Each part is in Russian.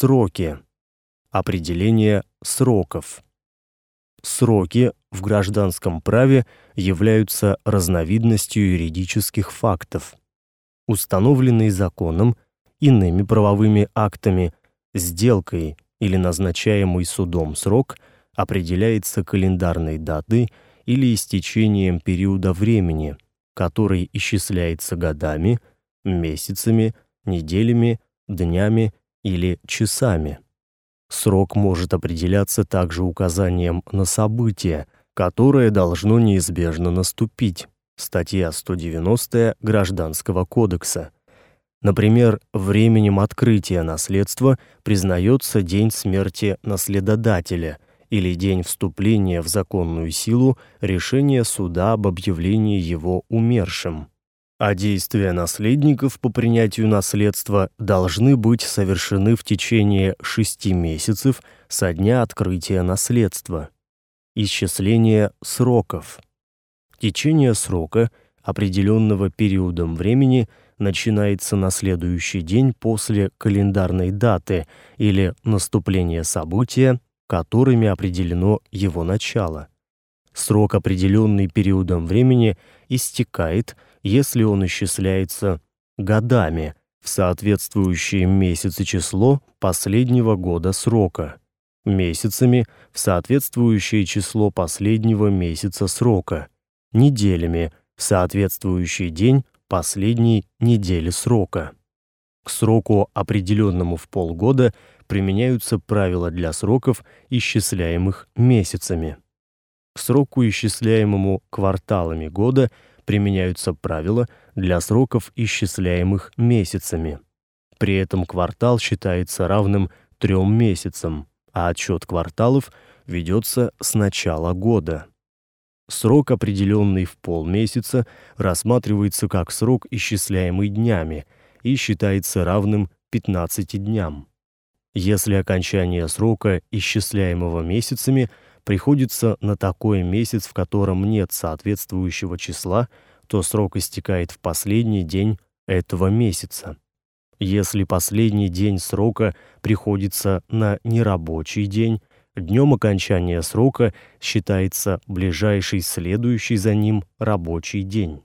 Сроки. Определение сроков. Сроки в гражданском праве являются разновидностью юридических фактов, установленные законом, иными правовыми актами, сделкой или назначаемый судом срок определяется календарной датой или истечением периода времени, который исчисляется годами, месяцами, неделями, днями или часами. Срок может определяться также указанием на событие, которое должно неизбежно наступить. Статья 190 Гражданского кодекса. Например, временем открытия наследства признается день смерти наследодателя или день вступления в законную силу решения суда об объявлении его умершим а действия наследников по принятию наследства должны быть совершены в течение шести месяцев со дня открытия наследства. Исчисление сроков. Течение срока, определенного периодом времени, начинается на следующий день после календарной даты или наступления события, которыми определено его начало. Срок, определенный периодом времени, истекает – если он исчисляется годами в соответствующее месяц и число последнего года срока, месяцами в соответствующее число последнего месяца срока, неделями в соответствующий день последней недели срока. К сроку, определенному в полгода, применяются правила для сроков, исчисляемых месяцами. К сроку, исчисляемому кварталами года, применяются правила для сроков, исчисляемых месяцами. При этом квартал считается равным трем месяцам, а отсчет кварталов ведется с начала года. Срок, определенный в полмесяца, рассматривается как срок, исчисляемый днями, и считается равным 15 дням. Если окончание срока, исчисляемого месяцами, приходится на такой месяц, в котором нет соответствующего числа, то срок истекает в последний день этого месяца. Если последний день срока приходится на нерабочий день, днем окончания срока считается ближайший следующий за ним рабочий день.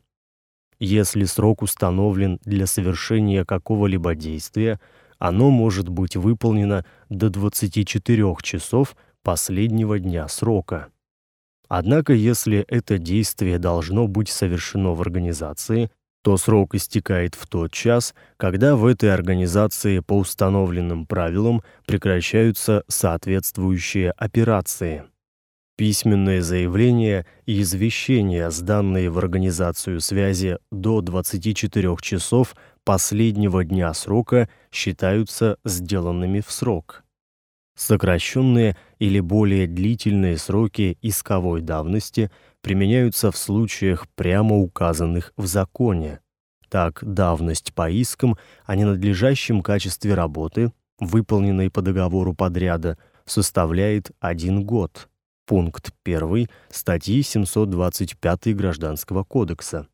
Если срок установлен для совершения какого-либо действия, оно может быть выполнено до 24 часов последнего дня срока. Однако, если это действие должно быть совершено в организации, то срок истекает в тот час, когда в этой организации по установленным правилам прекращаются соответствующие операции. Письменные заявления и извещения, сданные в организацию связи до 24 часов последнего дня срока, считаются сделанными в срок. Сокращенные или более длительные сроки исковой давности применяются в случаях прямо указанных в законе. Так, давность по искам о ненадлежащем качестве работы, выполненной по договору подряда, составляет один год. Пункт 1 статьи 725 Гражданского кодекса.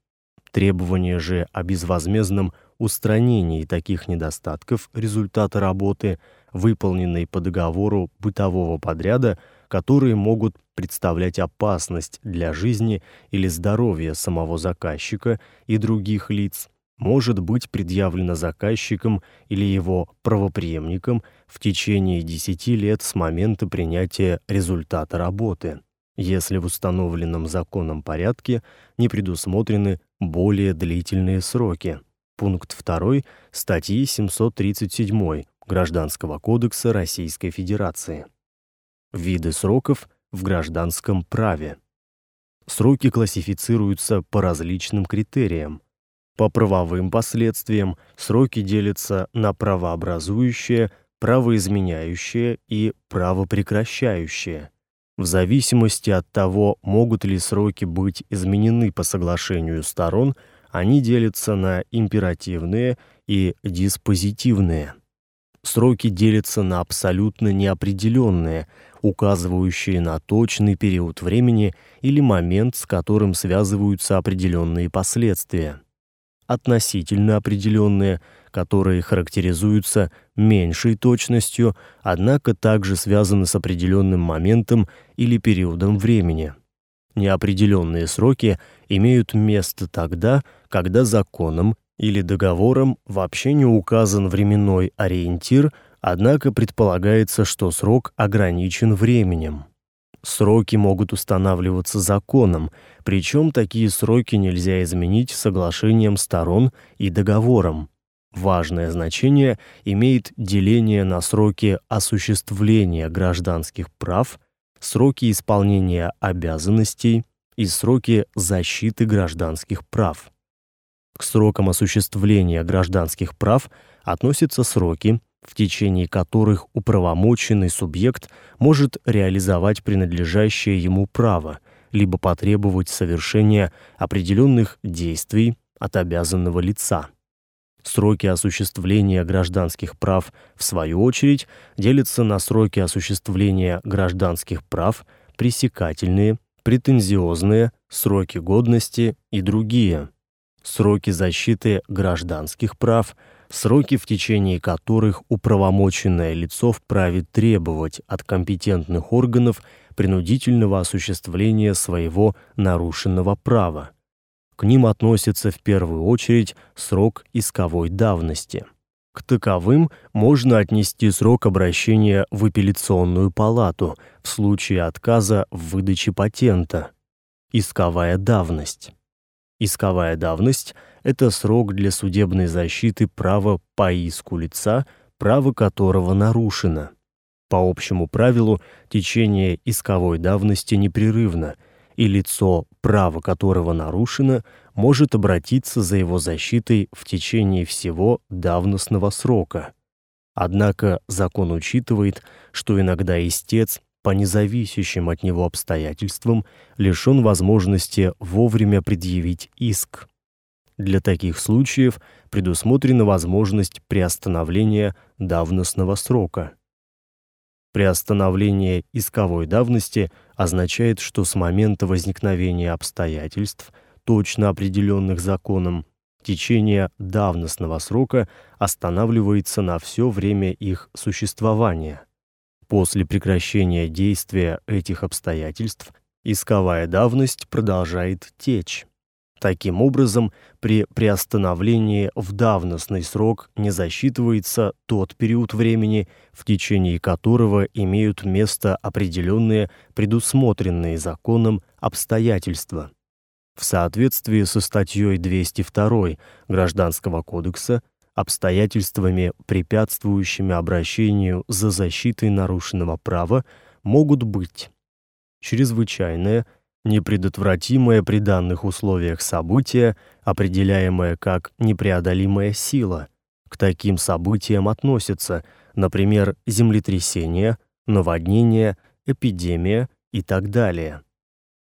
Требование же о безвозмездном устранении таких недостатков результата работы – выполненные по договору бытового подряда, которые могут представлять опасность для жизни или здоровья самого заказчика и других лиц, может быть предъявлено заказчиком или его правопреемником в течение 10 лет с момента принятия результата работы, если в установленном законом порядке не предусмотрены более длительные сроки. Пункт 2 статьи 737 Гражданского кодекса Российской Федерации. Виды сроков в гражданском праве. Сроки классифицируются по различным критериям. По правовым последствиям сроки делятся на правообразующие, правоизменяющие и правопрекращающие. В зависимости от того, могут ли сроки быть изменены по соглашению сторон, они делятся на императивные и диспозитивные. Сроки делятся на абсолютно неопределенные, указывающие на точный период времени или момент, с которым связываются определенные последствия. относительно определенные, которые характеризуются меньшей точностью, однако также связаны с определенным моментом или периодом времени. Неопределенные сроки имеют место тогда, когда законом или договором вообще не указан временной ориентир, однако предполагается, что срок ограничен временем. Сроки могут устанавливаться законом, причем такие сроки нельзя изменить соглашением сторон и договором. Важное значение имеет деление на сроки осуществления гражданских прав, сроки исполнения обязанностей и сроки защиты гражданских прав. К срокам осуществления гражданских прав относятся сроки, в течение которых управомоченный субъект может реализовать принадлежащее ему право, либо потребовать совершения определенных действий от обязанного лица. Сроки осуществления гражданских прав, в свою очередь, делятся на сроки осуществления гражданских прав, пресекательные, претензиозные, сроки годности и другие. Сроки защиты гражданских прав – сроки, в течение которых управомоченное лицо вправе требовать от компетентных органов принудительного осуществления своего нарушенного права. К ним относится в первую очередь срок исковой давности. К таковым можно отнести срок обращения в апелляционную палату в случае отказа в выдаче патента. Исковая давность. Исковая давность это срок для судебной защиты права по иску лица, право которого нарушено. По общему правилу, течение исковой давности непрерывно, и лицо, право которого нарушено, может обратиться за его защитой в течение всего давностного срока. Однако закон учитывает, что иногда истец по независящим от него обстоятельствам лишен возможности вовремя предъявить иск. Для таких случаев предусмотрена возможность приостановления давностного срока. Приостановление исковой давности означает, что с момента возникновения обстоятельств, точно определенных законом, течение давностного срока останавливается на все время их существования. После прекращения действия этих обстоятельств исковая давность продолжает течь. Таким образом, при приостановлении в давностный срок не засчитывается тот период времени, в течение которого имеют место определенные предусмотренные законом обстоятельства. В соответствии со статьей 202 Гражданского кодекса обстоятельствами, препятствующими обращению за защитой нарушенного права, могут быть чрезвычайное непредотвратимое при данных условиях событие, определяемое как непреодолимая сила. К таким событиям относятся, например, землетрясение, наводнение, эпидемия и так далее.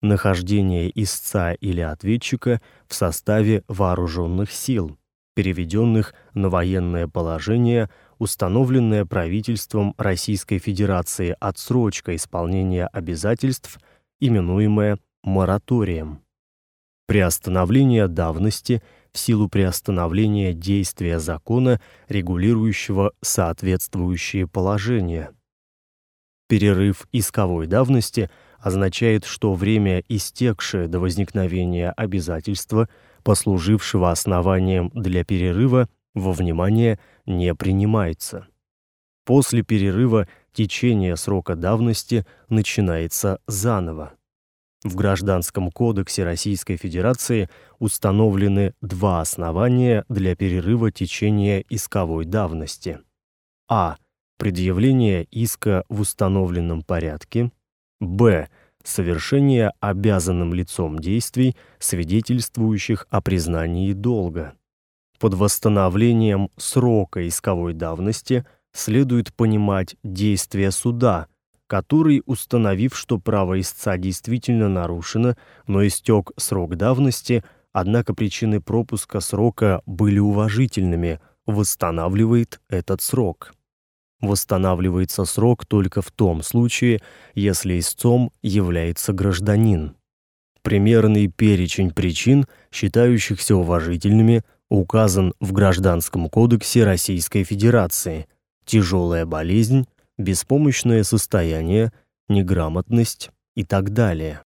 Нахождение истца или ответчика в составе вооруженных сил, переведенных на военное положение, установленное правительством Российской Федерации отсрочка исполнения обязательств – именуемое мораторием. Приостановление давности в силу приостановления действия закона, регулирующего соответствующие положения. Перерыв исковой давности означает, что время, истекшее до возникновения обязательства, послужившего основанием для перерыва, во внимание не принимается. После перерыва течение срока давности начинается заново. В Гражданском кодексе Российской Федерации установлены два основания для перерыва течения исковой давности. А. Предъявление иска в установленном порядке. Б. Совершение обязанным лицом действий, свидетельствующих о признании долга. Под восстановлением срока исковой давности – следует понимать действия суда, который, установив, что право истца действительно нарушено, но истек срок давности, однако причины пропуска срока были уважительными, восстанавливает этот срок. Восстанавливается срок только в том случае, если истцом является гражданин. Примерный перечень причин, считающихся уважительными, указан в Гражданском кодексе Российской Федерации. Тяжелая болезнь, беспомощное состояние, неграмотность и так далее.